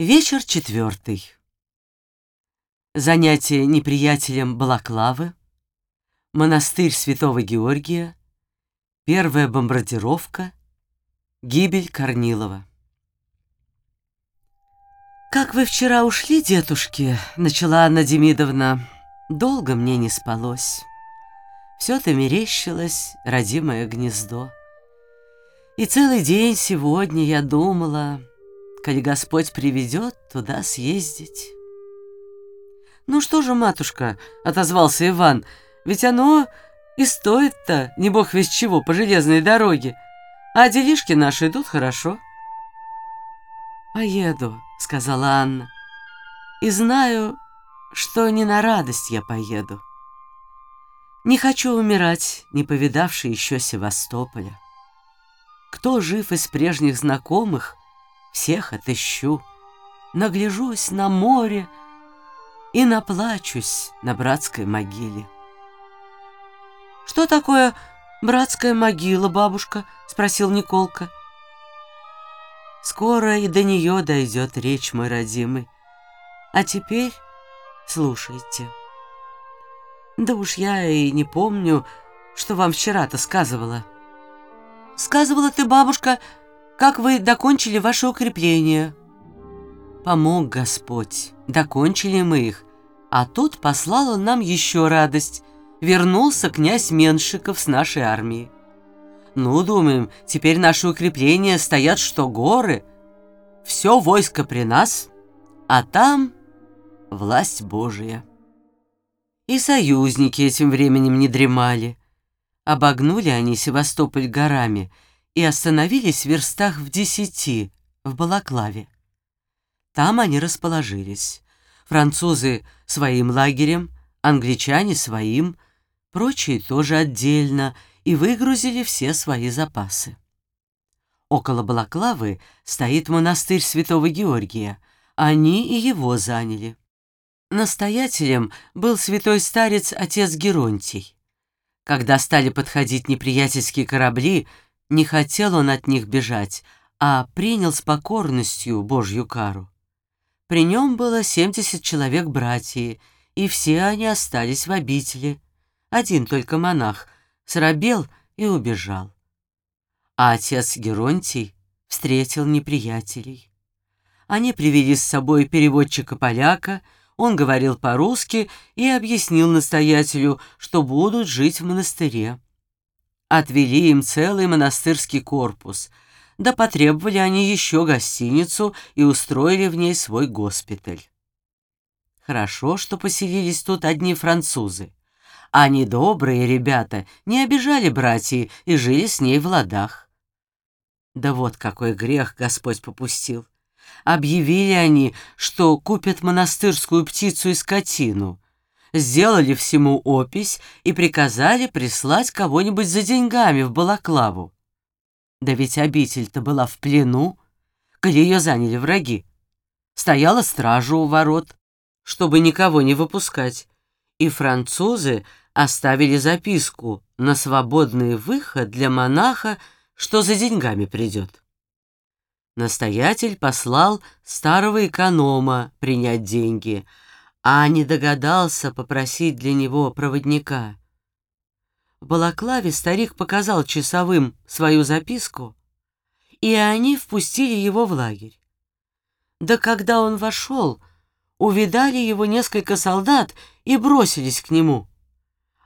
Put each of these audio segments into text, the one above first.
Вечер четвертый. Занятие неприятелем Балаклавы, монастырь Святого Георгия, первая бомбардировка, гибель Корнилова. «Как вы вчера ушли, дедушки?» — начала Анна Демидовна. «Долго мне не спалось. Все-то мерещилось, родимое гнездо. И целый день сегодня я думала, коли Господь приведет, туда съездить». «Ну что же, матушка?» — отозвался Иван. «Ведь оно и стоит-то, не бог весь чего, по железной дороге. А делишки наши идут хорошо». «Поеду», — сказала Анна. «И знаю, что не на радость я поеду. Не хочу умирать, не повидавший еще Севастополя. Кто жив из прежних знакомых, всех отыщу. Нагляжусь на море и наплачусь на братской могиле». «Что такое братская могила, бабушка?» — спросил Николка. Скоро и до нее дойдет речь, мой родимый. А теперь слушайте. Да уж я и не помню, что вам вчера-то сказывала. Сказывала ты, бабушка, как вы докончили ваше укрепление. Помог Господь, докончили мы их, а тут послал он нам еще радость. Вернулся князь Меншиков с нашей армией. Ну, думаем, теперь наши укрепления стоят, что горы. Все войско при нас, а там власть Божия. И союзники этим временем не дремали. Обогнули они Севастополь горами и остановились в верстах в десяти, в Балаклаве. Там они расположились. Французы своим лагерем, англичане своим, прочие тоже отдельно — и выгрузили все свои запасы. Около Балаклавы стоит монастырь Святого Георгия. Они и его заняли. Настоятелем был святой старец отец Геронтий. Когда стали подходить неприятельские корабли, не хотел он от них бежать, а принял с покорностью Божью кару. При нем было 70 человек братьев, и все они остались в обители. Один только монах — срабел и убежал. А отец Геронтий встретил неприятелей. Они привели с собой переводчика-поляка, он говорил по-русски и объяснил настоятелю, что будут жить в монастыре. Отвели им целый монастырский корпус, да потребовали они еще гостиницу и устроили в ней свой госпиталь. Хорошо, что поселились тут одни французы. Они добрые ребята, не обижали братьев и жили с ней в ладах. Да вот какой грех Господь попустил. Объявили они, что купят монастырскую птицу и скотину. Сделали всему опись и приказали прислать кого-нибудь за деньгами в Балаклаву. Да ведь обитель-то была в плену, где ее заняли враги. Стояла стража у ворот, чтобы никого не выпускать, и французы оставили записку на свободный выход для монаха, что за деньгами придет. Настоятель послал старого эконома принять деньги, а не догадался попросить для него проводника. В Балаклаве старик показал часовым свою записку, и они впустили его в лагерь. Да когда он вошел, увидали его несколько солдат и бросились к нему.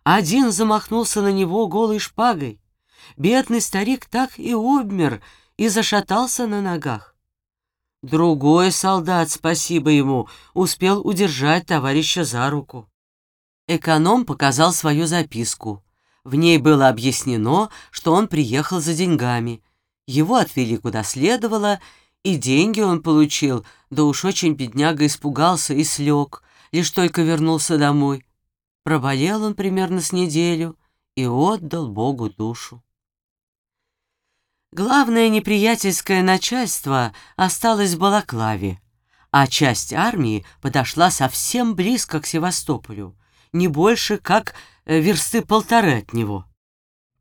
Один замахнулся на него голой шпагой. Бедный старик так и обмер и зашатался на ногах. Другой солдат, спасибо ему, успел удержать товарища за руку. Эконом показал свою записку. В ней было объяснено, что он приехал за деньгами. Его отвели куда следовало, и деньги он получил, да уж очень бедняга испугался и слег, лишь только вернулся домой. Проболел он примерно с неделю и отдал Богу душу. Главное неприятельское начальство осталось в Балаклаве, а часть армии подошла совсем близко к Севастополю, не больше, как э, версты полторы от него.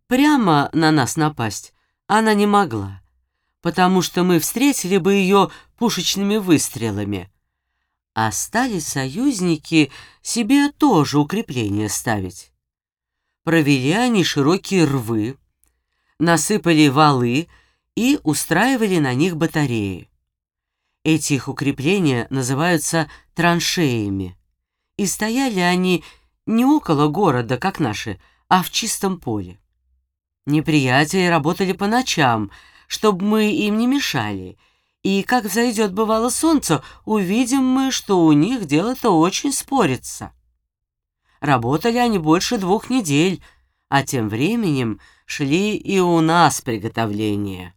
Прямо на нас напасть она не могла. потому что мы встретили бы ее пушечными выстрелами. А стали союзники себе тоже укрепления ставить. Провели они широкие рвы, насыпали валы и устраивали на них батареи. Эти их укрепления называются траншеями. И стояли они не около города, как наши, а в чистом поле. Неприятели работали по ночам, чтобы мы им не мешали, и как взойдет бывало солнце, увидим мы, что у них дело-то очень спорится. Работали они больше двух недель, а тем временем шли и у нас приготовления.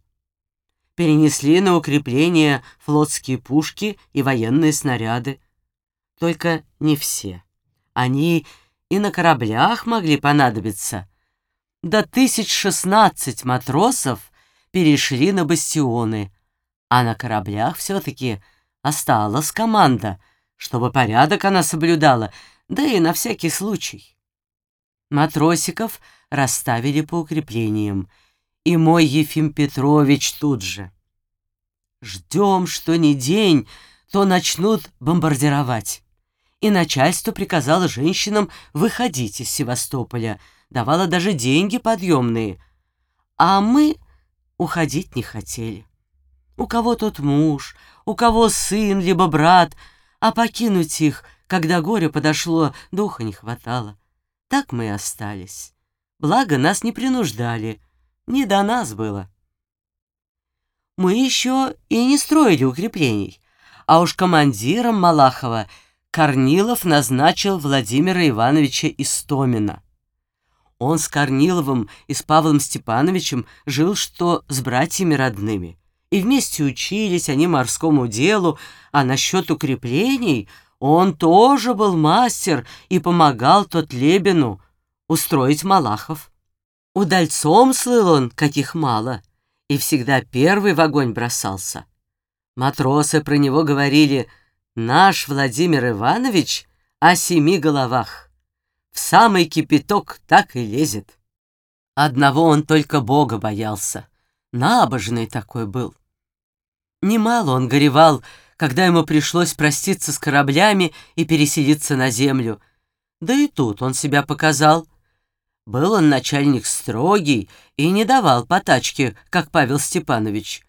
Перенесли на укрепление флотские пушки и военные снаряды. Только не все. Они и на кораблях могли понадобиться. До тысяч шестнадцать матросов перешли на бастионы, а на кораблях все-таки осталась команда, чтобы порядок она соблюдала, да и на всякий случай. Матросиков расставили по укреплениям, и мой Ефим Петрович тут же. Ждем, что не день, то начнут бомбардировать. И начальство приказало женщинам выходить из Севастополя, давало даже деньги подъемные. А мы уходить не хотели. У кого тут муж, у кого сын, либо брат, а покинуть их, когда горе подошло, духа не хватало. Так мы и остались. Благо нас не принуждали, не до нас было. Мы еще и не строили укреплений, а уж командиром Малахова Корнилов назначил Владимира Ивановича Истомина. Он с Корниловым и с Павлом Степановичем жил что с братьями родными. И вместе учились они морскому делу, а насчет укреплений он тоже был мастер и помогал тот Лебину устроить Малахов. Удальцом слыл он, каких мало, и всегда первый в огонь бросался. Матросы про него говорили «Наш Владимир Иванович о семи головах. В самый кипяток так и лезет». Одного он только Бога боялся. Набожный такой был. Немало он горевал, когда ему пришлось проститься с кораблями и переселиться на землю. Да и тут он себя показал — был он начальник строгий и не давал потачки, как Павел Степанович.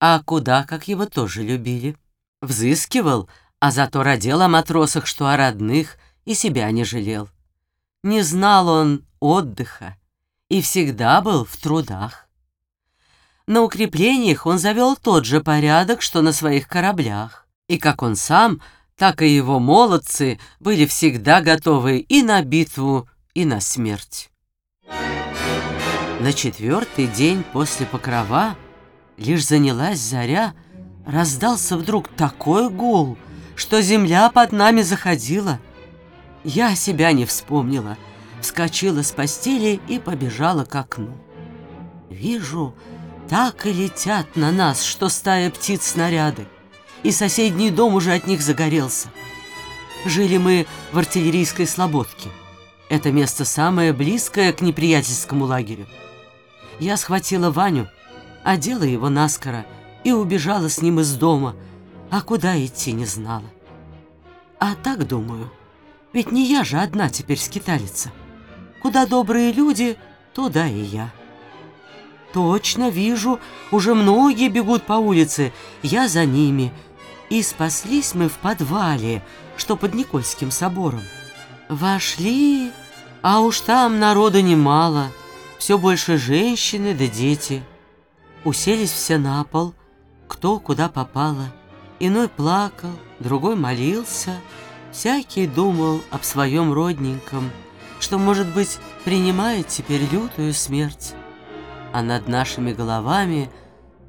А куда, как его тоже любили. Взыскивал, а зато родил о матросах, что о родных, и себя не жалел. Не знал он отдыха и всегда был в трудах. На укреплениях он завел тот же порядок, что на своих кораблях. И как он сам, так и его молодцы были всегда готовы и на битву, и на смерть. На четвертый день после покрова, лишь занялась заря, раздался вдруг такой гул, что земля под нами заходила. Я себя не вспомнила, вскочила с постели и побежала к окну. Вижу, так и летят на нас, что стая птиц снаряды, и соседний дом уже от них загорелся. Жили мы в артиллерийской слободке. Это место самое близкое к неприятельскому лагерю. Я схватила Ваню, одела его наскоро и убежала с ним из дома, а куда идти не знала. А так думаю, ведь не я же одна теперь скиталица. Куда добрые люди, туда и я. Точно вижу, уже многие бегут по улице, я за ними. И спаслись мы в подвале, что под Никольским собором. Вошли, а уж там народа немало, все больше женщины да дети. Уселись все на пол, кто куда попало. Иной плакал, другой молился, всякий думал об своем родненьком, что, может быть, принимает теперь лютую смерть. А над нашими головами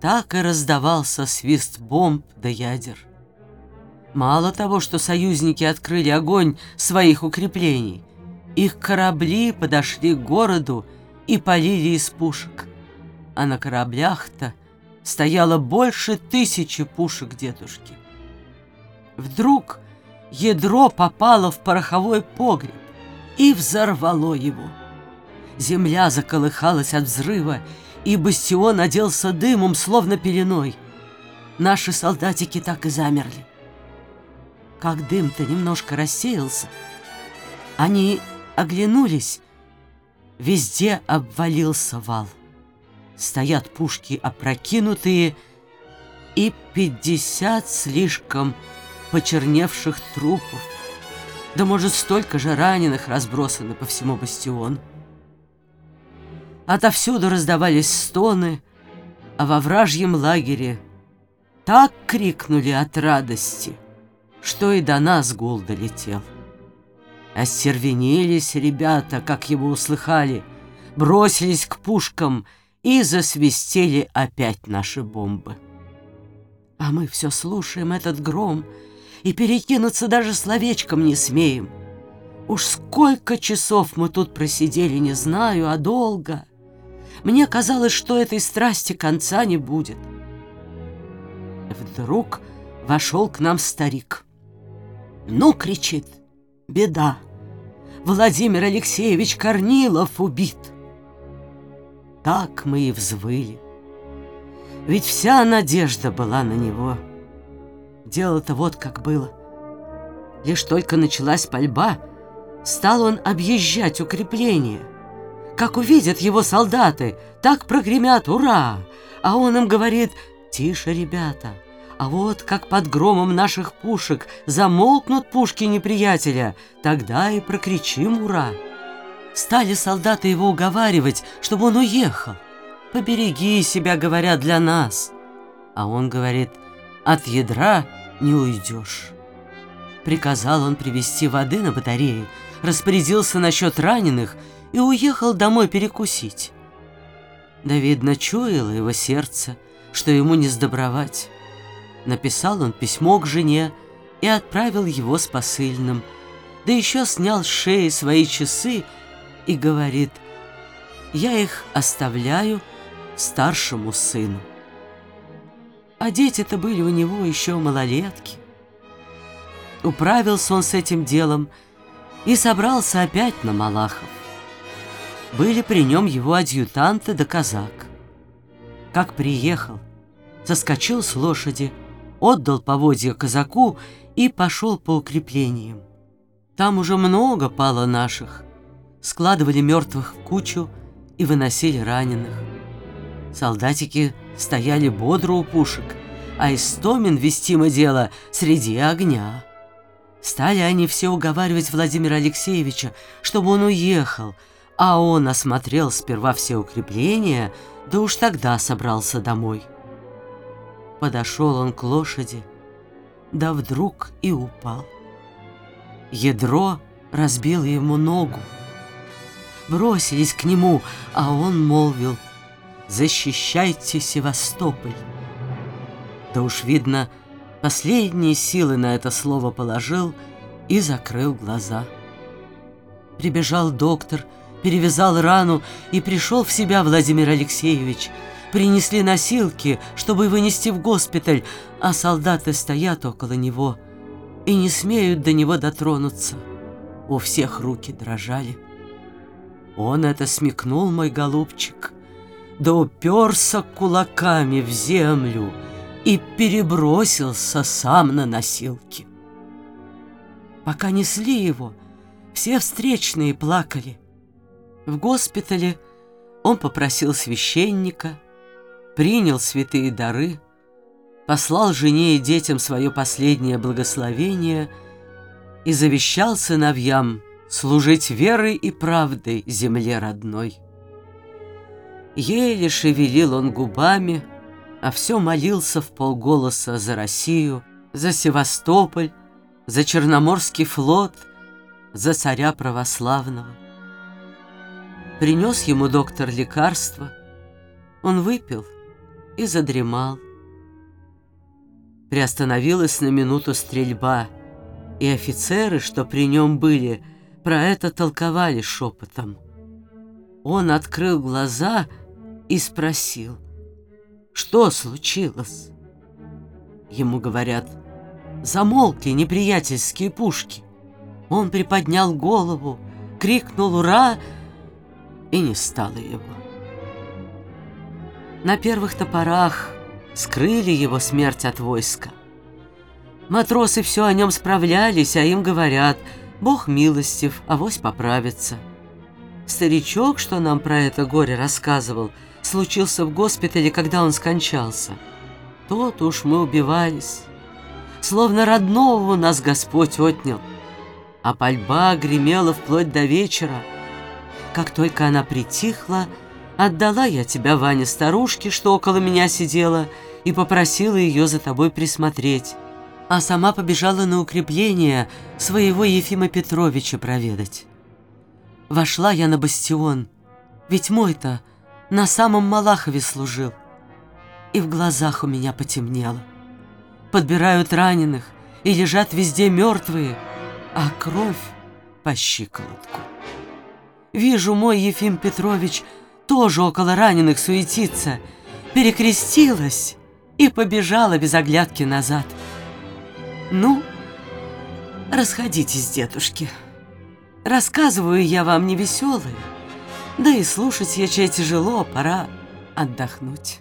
так и раздавался свист бомб да ядер. Мало того, что союзники открыли огонь своих укреплений, их корабли подошли к городу и полили из пушек. А на кораблях-то стояло больше тысячи пушек дедушки. Вдруг ядро попало в пороховой погреб и взорвало его. Земля заколыхалась от взрыва, и бастион оделся дымом, словно пеленой. Наши солдатики так и замерли. Как дым-то немножко рассеялся, они оглянулись, везде обвалился вал. Стоят пушки опрокинутые и пятьдесят слишком почерневших трупов. Да может, столько же раненых разбросаны по всему бастиону. Отовсюду раздавались стоны, а во вражьем лагере так крикнули от радости, что и до нас гул долетел. Остервенелись ребята, как его услыхали, бросились к пушкам и засвистели опять наши бомбы. А мы все слушаем этот гром и перекинуться даже словечком не смеем. Уж сколько часов мы тут просидели, не знаю, а долго. Мне казалось, что этой страсти конца не будет. Вдруг вошел к нам старик. «Ну!» — кричит. «Беда! Владимир Алексеевич Корнилов убит!» Так мы и взвыли. Ведь вся надежда была на него. Дело-то вот как было. Лишь только началась пальба, стал он объезжать укрепления — как увидят его солдаты, так прогремят «Ура!» А он им говорит «Тише, ребята!» А вот как под громом наших пушек замолкнут пушки неприятеля, тогда и прокричим «Ура!» Стали солдаты его уговаривать, чтобы он уехал. «Побереги себя», говорят, для нас. А он говорит, от ядра не уйдешь. Приказал он привезти воды на батарее, распорядился насчет раненых — и уехал домой перекусить. Да, видно, чуяло его сердце, что ему не сдобровать. Написал он письмо к жене и отправил его с посыльным, да еще снял с шеи свои часы и говорит, «Я их оставляю старшему сыну». А дети-то были у него еще малолетки. Управился он с этим делом и собрался опять на Малахов были при нем его адъютанты да казак. Как приехал, соскочил с лошади, отдал поводья казаку и пошел по укреплениям. Там уже много пало наших, складывали мертвых в кучу и выносили раненых. Солдатики стояли бодро у пушек, а Истомин вестимо дело среди огня. Стали они все уговаривать Владимира Алексеевича, чтобы он уехал — а он осмотрел сперва все укрепления, да уж тогда собрался домой. Подошел он к лошади, да вдруг и упал. Ядро разбило ему ногу. Бросились к нему, а он молвил «Защищайте Севастополь». Да уж видно, последние силы на это слово положил и закрыл глаза. Прибежал доктор, перевязал рану и пришел в себя Владимир Алексеевич. Принесли носилки, чтобы вынести в госпиталь, а солдаты стоят около него и не смеют до него дотронуться. У всех руки дрожали. Он это смекнул, мой голубчик, да уперся кулаками в землю и перебросился сам на носилки. Пока несли его, все встречные плакали. В госпитале он попросил священника, принял святые дары, послал жене и детям свое последнее благословение и завещал сыновьям служить верой и правдой земле родной. Еле шевелил он губами, а все молился в полголоса за Россию, за Севастополь, за Черноморский флот, за царя православного. Принес ему доктор лекарство. Он выпил и задремал. Приостановилась на минуту стрельба, и офицеры, что при нем были, про это толковали шепотом. Он открыл глаза и спросил, что случилось. Ему говорят, замолкли неприятельские пушки. Он приподнял голову, крикнул «Ура!» И не стало его. На первых топорах скрыли его смерть от войска. Матросы все о нем справлялись, а им говорят, Бог милостив, авось поправится. Старичок, что нам про это горе рассказывал, случился в госпитале, когда он скончался. Тот уж мы убивались. Словно родного у нас Господь отнял. А пальба гремела вплоть до вечера. Как только она притихла, отдала я тебя, Ваня, старушке, что около меня сидела, и попросила ее за тобой присмотреть. А сама побежала на укрепление своего Ефима Петровича проведать. Вошла я на бастион, ведь мой-то на самом Малахове служил. И в глазах у меня потемнело. Подбирают раненых, и лежат везде мертвые, а кровь по щиколотку. Вижу, мой Ефим Петрович тоже около раненых суетится, перекрестилась и побежала без оглядки назад. Ну, расходитесь, дедушки. Рассказываю я вам не веселые, да и слушать я чай тяжело, пора отдохнуть.